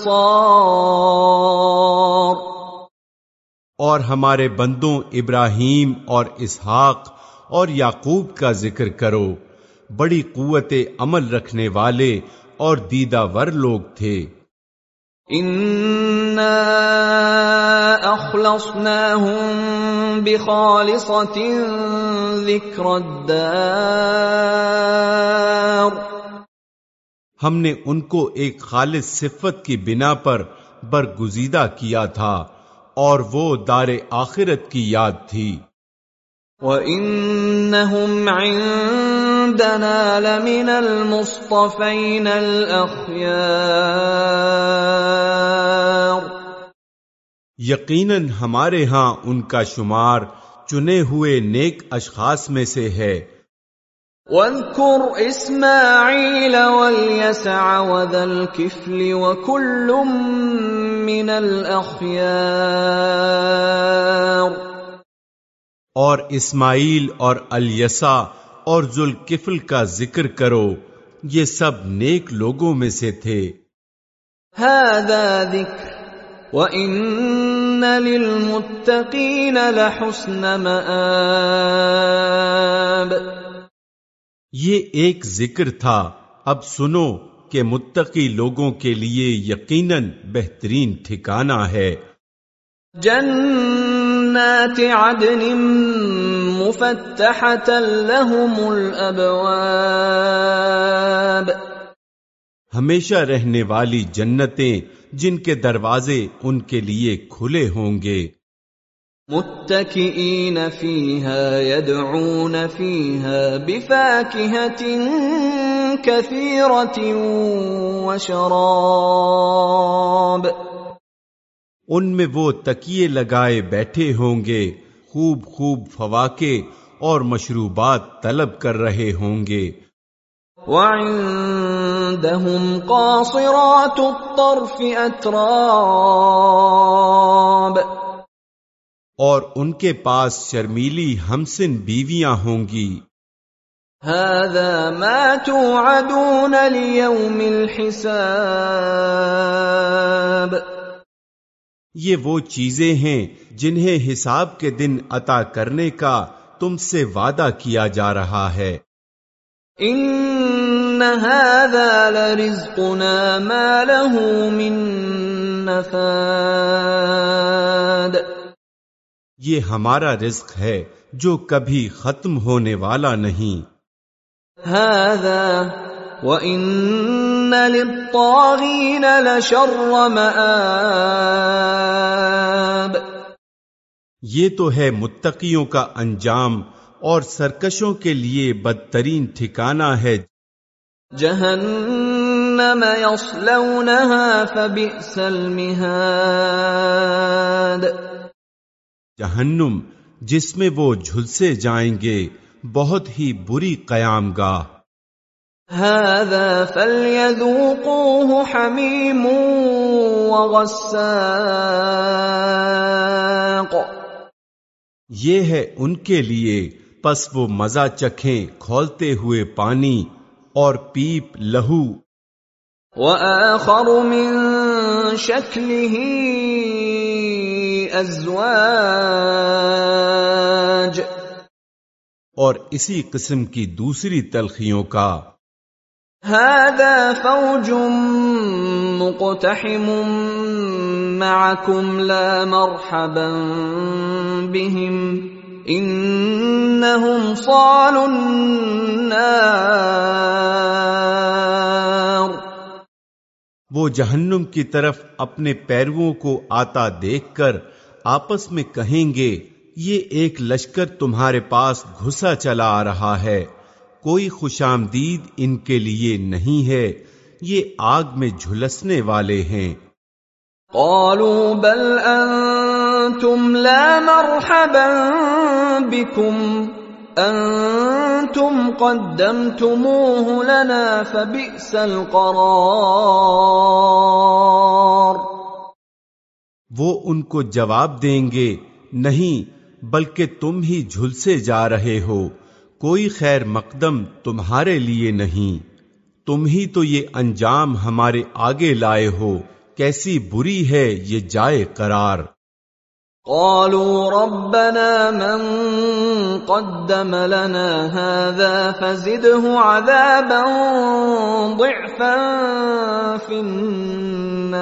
C: اور ہمارے بندوں ابراہیم اور اسحاق اور یعقوب کا ذکر کرو۔ بڑی قوت عمل رکھنے والے اور دیدہ ور لوگ تھے۔
B: اخلصناهم بخالصة ذکر الدار
C: ہم نے ان کو ایک خالص صفت کی بنا پر برگزیدہ کیا تھا اور وہ دار آخرت کی یاد تھی۔
B: وَإِنَّهُمْ عِندَنَا لَمِنَ الْمُصْطَفَيْنَ الْأَخْيَارِ
C: یقیناً ہمارے ہاں ان کا شمار چنے ہوئے نیک اشخاص میں سے ہے۔
B: وَاذْكُرْ إِسْمَاعِيلَ وَالْيَسَعَ وَذَا الْكِفْلِ وَكُلٌّ مِّنَ الْأَخْيَارِ
C: اور اسماعیل اور الیسا اور ذوالکفل کا ذکر کرو یہ سب نیک لوگوں میں سے تھے۔
B: هَذَا ذِكْرٌ وَإِنَّ لِلْمُتَّقِينَ لَحُسْنَ مَآبٍ۔
C: یہ ایک ذکر تھا۔ اب سنو کہ متقی لوگوں کے لیے یقیناً بہترین ٹھکانہ ہے۔
B: جنات عدن مفتحة لهم الابواب
C: ہمیشہ رہنے والی جنتیں جن کے دروازے ان کے لیے کھلے ہوں گے۔
B: متكئين فيها يدعون فيها بفاكهة كثيرة وشراب۔
C: ان میں وہ تکیے لگائے بیٹھے ہوں گے خوب خوب فواکے اور مشروبات طلب کر رہے ہوں گے۔
B: وعندهم قاصرات الطرف اتراب
C: اور ان کے پاس شرمیلی ہمسن بیویاں ہوں گی۔
B: هذا ما توعدون ليوم الحساب.
C: یہ وہ چیزیں ہیں جنہیں حساب کے دن عطا کرنے کا تم سے وعدہ کیا جا رہا ہے۔
B: ان هذا لرزقنا ما له من نفاد۔
C: یہ ہمارا رزق ہے جو کبھی ختم ہونے والا نہیں۔
B: هذا وان للطاغين لشر مآب۔
C: یہ تو ہے متقیوں کا انجام اور سرکشوں کے لیے بدترین ٹھکانہ ہے۔
B: جهنم يصلونها فبئس المهاد
C: جہنم جس میں وہ جھلسے جائیں گے بہت ہی بری قیام گاہ۔
B: هذا فليذوقوه حميم وغساق۔
C: یہ ہے ان کے لیے پس وہ مزہ چکھیں کھولتے ہوئے پانی اور پیپ لہو۔
B: وآخر من شكله ازواج۔
C: اور اسی قسم کی دوسری تلخیوں کا۔
B: هذا فوج مقتحم معكم لا مرحبا بهم انهم صالوا النار.
C: وہ جہنم کی طرف اپنے پیرووں کو آتا دیکھ کر آپس میں کہیں گے یہ ایک لشکر تمہارے پاس گھسا چلا آ رہا ہے کوئی خوش آمدید ان کے لیے نہیں ہے یہ آگ میں جھلسنے والے ہیں۔
B: قالوا بل انتم لا مرحبا بكم. كنتم قدمتموه لنا فبئس القرار.
C: وہ ان کو جواب دیں گے، نہیں، بلکہ تم ہی جھلسے جا رہے ہو۔ کوئی خیر مقدم تمہارے لیے نہیں۔ تم ہی تو یہ انجام ہمارے آگے لائے ہو۔ کیسی بری ہے یہ جائے قرار۔
B: قالوا ربنا من قدم لنا هذا فزده عذابا ضعفا في النار.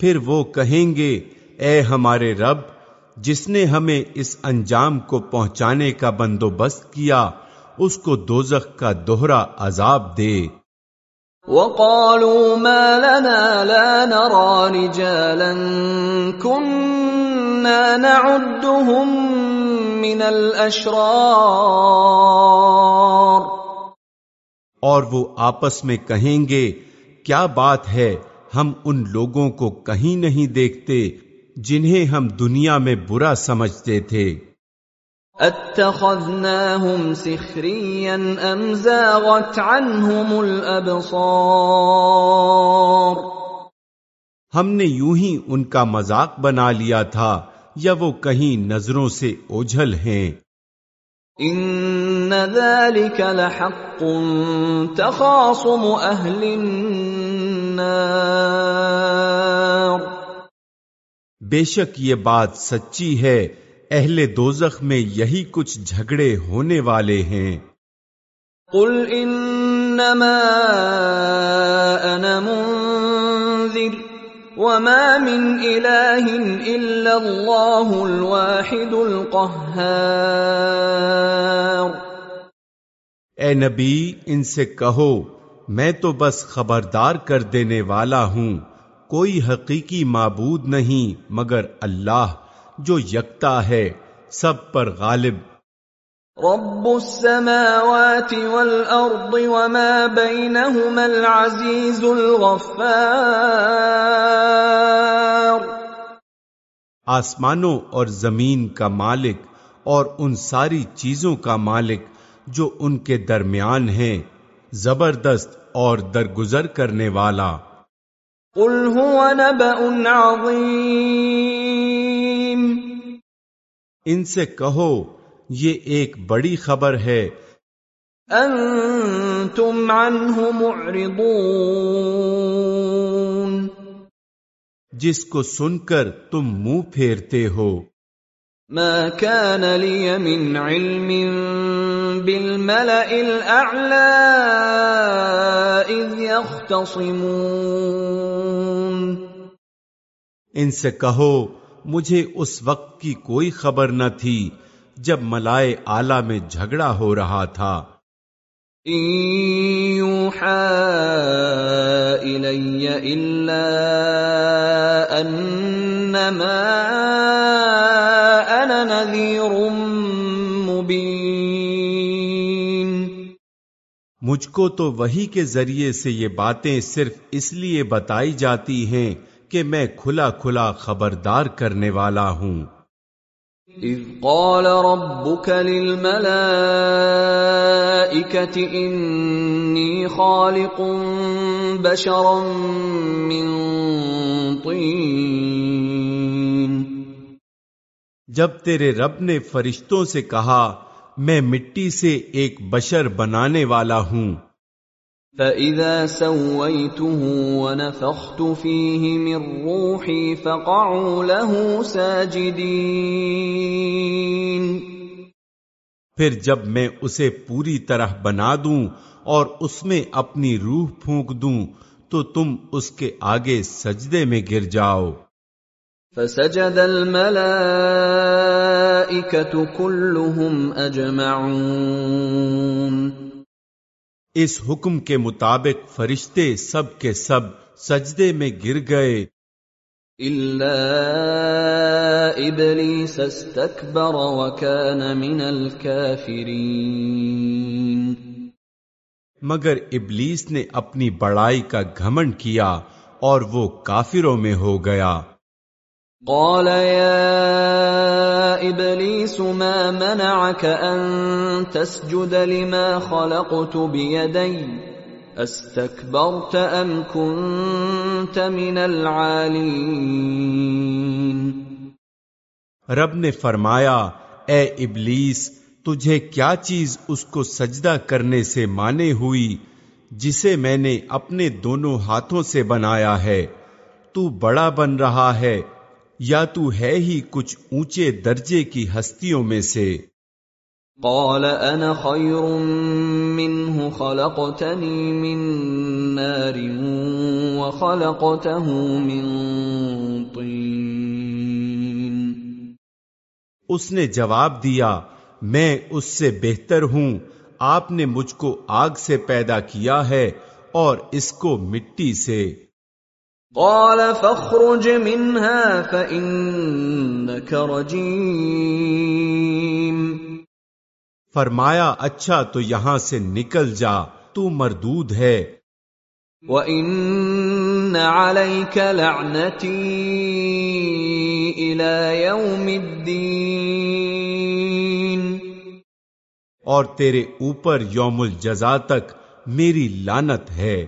C: پھر وہ کہیں گے، اے ہمارے رب، جس نے ہمیں اس انجام کو پہنچانے کا بندوبست کیا، اس کو دوزخ کا دوہرا عذاب دے۔
B: وقالوا ما لنا لا نرى رجالا كنا نعدهم من الاشرار
C: اور وہ آپس میں کہیں گے، کیا بات ہے، ہم ان لوگوں کو کہیں نہیں دیکھتے جنہیں ہم دنیا میں برا سمجھتے تھے۔
B: اتخذناهم سخريا ام زاغت عنهم الابصار
C: ہم نے یوں ہی ان کا مذاق بنا لیا تھا یا وہ کہیں نظروں سے اوجھل ہیں۔
B: ان ذلك لحق تخاصم اهل النار
C: بے شک یہ بات سچی ہے اہل دوزخ میں یہی کچھ جھگڑے ہونے والے ہیں۔
B: قل انما انا منذر وما من اله الا الله الواحد القهار۔
C: اے نبی ان سے کہو میں تو بس خبردار کر دینے والا ہوں۔ کوئی حقیقی معبود نہیں مگر اللہ۔ جو یکتا ہے سب پر غالب۔
B: رب السماوات والارض وما بينهما العزيز الغفار۔
C: آسمانوں اور زمین کا مالک اور ان ساری چیزوں کا مالک جو ان کے درمیان ہیں زبردست اور درگزر کرنے والا۔
B: قل هو نبأ عظيم
C: ان سے کہو یہ ایک بڑی خبر ہے۔
B: انتم عنه معرضون۔
C: جس کو سن کر تم منہ پھیرتے ہو۔
B: ما كان لي من علم بالملأ الأعلى إذ يختصمون
C: ان سے کہو مجھے اس وقت کی کوئی خبر نہ تھی جب ملائے آلہ میں جھگڑا ہو رہا تھا۔ مجھ کو تو وہی کے ذریعے سے یہ باتیں صرف اس لیے بتائی جاتی ہیں کہ میں کھلا کھلا خبردار کرنے والا ہوں۔
B: إذ قال ربك للملائكة إني خالق بشرا من طين
C: جب تیرے رب نے فرشتوں سے کہا میں مٹی سے ایک بشر بنانے والا ہوں۔
B: فإذا سويته ونفخت فيه من روحي فقعوا له ساجدين
C: پھر جب میں اسے پوری طرح بنا دوں اور اس میں اپنی روح پھونک دوں تو تم اس کے آگے سجدے میں گر جاؤ۔
B: فسجد الملائكة كلهم أجمعون
C: اس حکم کے مطابق فرشتے سب کے سب سجدے میں گر گئے۔
B: إبليس استكبر وكان من الكافرين۔
C: مگر ابلیس نے اپنی بڑائی کا گھمنڈ کیا اور وہ کافروں میں ہو گیا۔
B: قال يا ابلیس ما منعك ان تسجد لما خلقت بيدي؟ استكبرت ام كنت من العالين؟
C: رب نے فرمایا، اے ابلیس، تجھے کیا چیز اس کو سجدہ کرنے سے مانے ہوئی، جسے میں نے اپنے دونوں ہاتھوں سے بنایا ہے؟ تو بڑا بن رہا ہے یا تو ہے ہی کچھ اونچے درجے کی ہستیوں میں سے؟
B: قال انا خير منه خلقتني من نار وخلقته من طين
C: اس نے جواب دیا میں اس سے بہتر ہوں آپ نے مجھ کو آگ سے پیدا کیا ہے اور اس کو مٹی سے۔
B: قال فاخرج منها فإنك رجيم
C: فرمایا اچھا تو یہاں سے نکل جا تو مردود ہے۔
B: وَإِنَّ عَلَيْكَ لَعْنَتِي إِلَى يَوْمِ الدِّينِ۔
C: اور تیرے اوپر یوم الجزا تک میری لانت ہے۔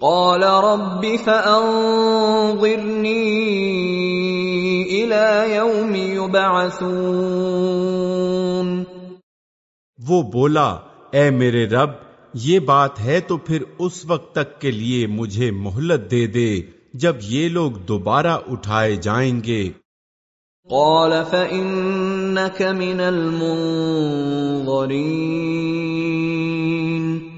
B: قال رب فأنظرني إلى يوم يبعثون
C: وہ بولا اے میرے رب یہ بات ہے تو پھر اس وقت تک کے لیے مجھے مہلت دے دے جب یہ لوگ دوبارہ اٹھائے جائیں گے۔
B: قال فإنك من المنظرين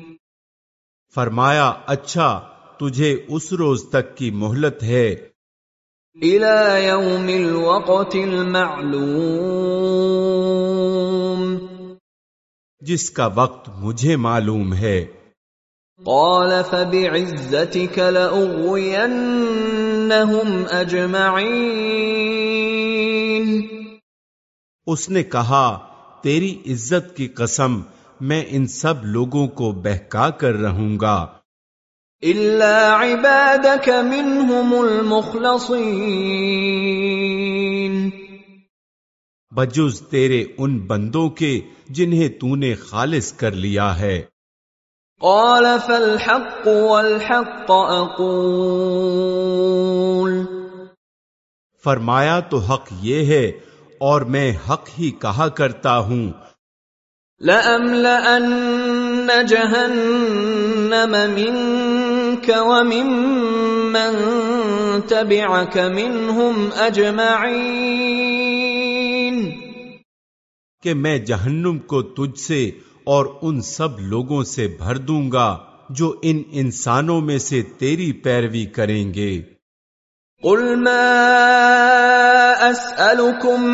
C: فرمایا اچھا تجھے اس روز تک کی مہلت ہے۔
B: إلى يوم الوقت المعلوم۔
C: جس کا وقت مجھے معلوم ہے۔
B: قال فبعزتك لأغوينهم أجمعين۔
C: اس نے کہا تیری عزت کی قسم میں ان سب لوگوں کو بہکا کر رہوں گا۔
B: إلا عبادك منهم المخلصين۔
C: بجز تیرے ان بندوں کے جنہیں تو نے خالص کر لیا ہے۔
B: قال فالحق والحق أقول۔
C: فرمایا تو حق یہ ہے اور میں حق ہی کہا کرتا ہوں۔
B: لأملأن جهنم منك وممن تبعك منهم أجمعين.
C: کہ میں جہنم کو تجھ سے اور ان سب لوگوں سے بھر دوں گا جو ان انسانوں میں سے تیری پیروی کریں گے۔
B: قل ما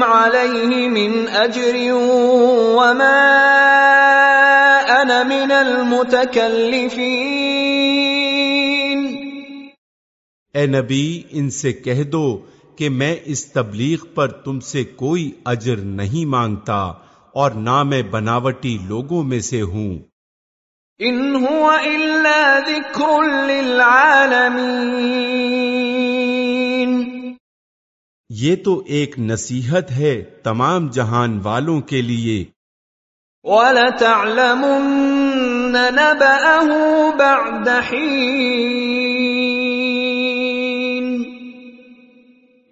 B: عليه من أجر وما أنا من المتكلفين.
C: اے نبی ان سے کہہ دو کہ میں اس تبلیغ پر تم سے کوئی اجر نہیں مانگتا اور نہ میں بناوٹی لوگوں میں سے ہوں۔
B: إن هو إلا ذكر للعالمين
C: یہ تو ایک نصیحت ہے تمام جہان والوں کے لیے۔
B: وَلَتَعْلَمُنَّ نَبَأَهُ بَعْدَ حِينٍ۔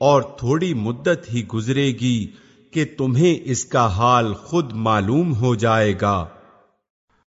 C: اور تھوڑی مدت ہی گزرے گی کہ تمہیں اس کا حال خود معلوم ہو جائے گا۔